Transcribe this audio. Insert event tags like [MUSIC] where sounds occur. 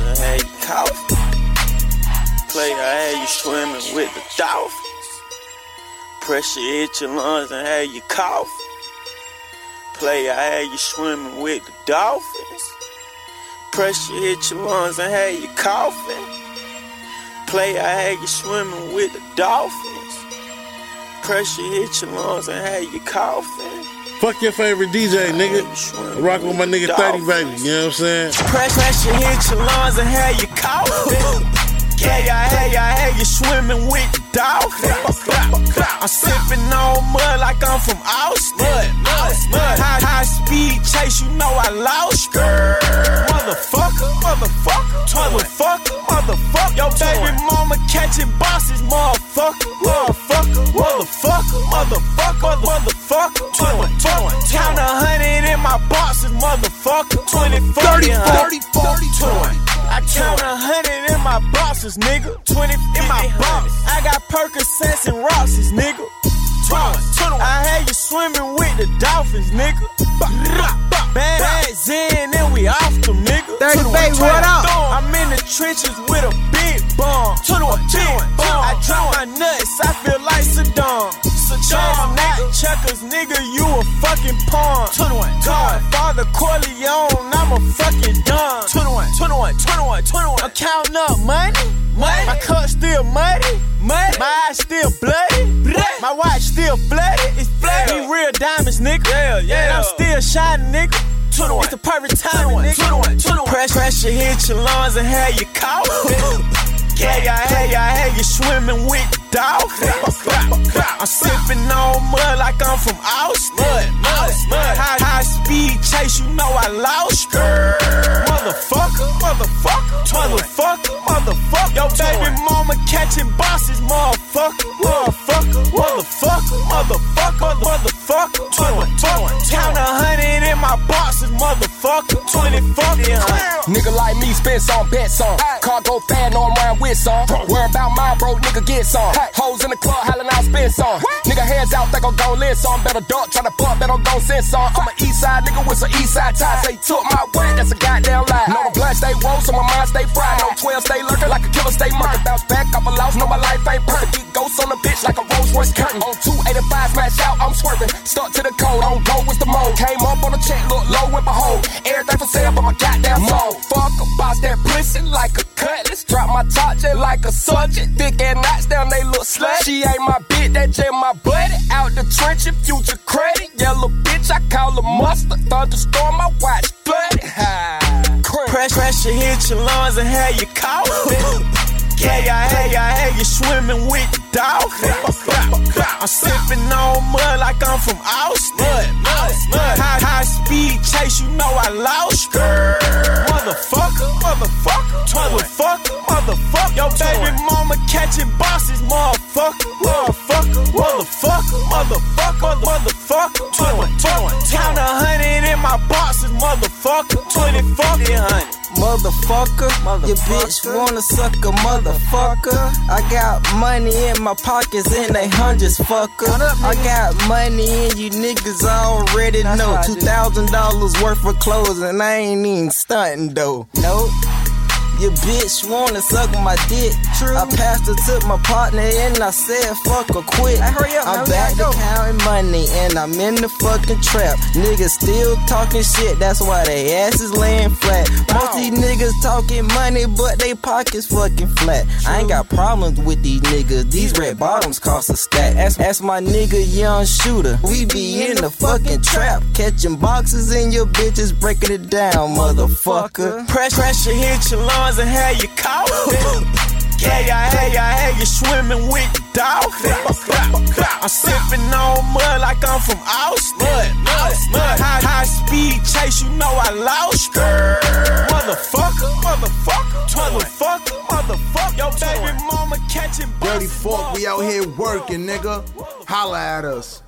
you. Play, I had you swimming with the dolphins. Pressure hit your lungs and had you coughing. Play, I had you swimming with the dolphins. Pressure hit your lungs and had you coughing. Play, I had you swimming with the dolphins. Pressure hit your lungs and had you coughing. Fuck your favorite DJ, nigga. Rockin' with my nigga 30 baby, you know what I'm saying? Pressure hit your lungs and had you coughing. [LAUGHS] Yeah, I had, I had you swimming with the dolphins. I'm sipping on mud like I'm from Austin. High, high speed chase, you know I lost. Motherfucker, motherfucker, motherfucker, motherfucker. Yo, baby mama catching bosses, motherfucker, motherfucker, motherfucker, motherfucker, motherfucker, motherfucker. 40, 30, 40, 20. I count a hundred in my boxes, nigga. 20 in my box. I got Percocets and Roxys, nigga. 20. I had you swimming with the dolphins, nigga. Bad ass in and we off them, nigga. 30 baby, what up? I'm in the trenches with a big bomb. Checkers, nigga, you a fucking pawn. 21, Godfather Corleone, I'm a fucking don. 21, 21, 21, 21. I'm counting up money. Money. My cup still muddy. Muddy. My eyes still bloody. My watch still bloody. It's bloody. These real diamonds, nigga. Yeah, yeah. And I'm still shining, nigga. 21. It's the perfect time, 21, nigga. 21, 21. Press, pressure hit your lungs and have you coughing. [LAUGHS] [LAUGHS] Yeah, yeah, hey, yeah, hey, you swimming with the dolphins. I'm sipping on mud like from Austin. Mud, mud, mud. High, high speed chase, you know I lost. Motherfucker, motherfucker, motherfucker, motherfucker. Yo, baby mama catching bosses, motherfucker, motherfucker, motherfucker, motherfucker, motherfucker, motherfucker. Motherfucker, 20 fucking Nigga like me spend some, bet some. Car go fast, no I'm round with some. Worry about my bro, nigga get some. Hoes in the club, hollering out, spend some. Nigga hands out, think I'm gon' live some. Better duck, tryna fuck, better gon' send some. I'm an east side nigga with some east side ties. They took my word, that's a goddamn lie. Know the blood stay roll, so my mind stay fried. No 12 stay lurking like a killer stay murking. A Royce curtain. On 285, smash out, I'm swerving. Stuck to the code, on go with the mode. Came up on the check, look low and behold. Everything for sale, but my goddamn soul. Fuck about that pussy like a cutlass. Drop my top just like a sergeant. Thick and knots down, they look slut. She ain't my bitch, that just my buddy. Out the trench and future credit. Yellow bitch, I call her mustard. Thunderstorm, I watch flooded. Ha. Pressure hit your lungs and have you coughing. [LAUGHS] Yeah, yeah, hey, yeah, hey, you swimming with dolphins. I'm sipping on mud like I'm from Austin. High, high speed chase, you know I lost. Motherfucker, motherfucker, motherfucker, motherfucker. Yo, baby mama catching bosses, motherfucker, motherfucker, motherfucker, motherfucker, motherfucker, motherfucker. Count a hundred in my boxes, motherfucker, 20 fucking hundred. Motherfucker, your bitch wanna suck a motherfucker. I got money in my pockets and they hundreds, fucker. I got money and you niggas already know. Two thousand dollars worth of clothes and I ain't even stunting though. Nope. Your bitch wanna suck my dick. True. I passed it to my partner and I said fuck her quick. Hey, hurry up, I'm back to counting money and I'm in the fucking trap. Niggas still talking shit, that's why they ass is laying flat. Most these niggas talking money, but they pockets fucking flat. I ain't got problems with these niggas. These red bottoms cost a stack. Ask, ask my nigga Young Shooter. We be in the fucking trap, catching boxes and your bitches breaking it down, motherfucker. Press, pressure hit your lungs and have you coughing. Yeah, [LAUGHS] yeah, hey, yeah, hey, you swimming with the dolphins. I'm sipping on mud like I'm from Austin. Mud, mud, mud. High, high speed chase, you know I lost. Motherfucker, motherfucker, motherfucker, motherfucker. Yo, baby mama catching Dirty buses, Fork, we out here working, nigga. Holla at us.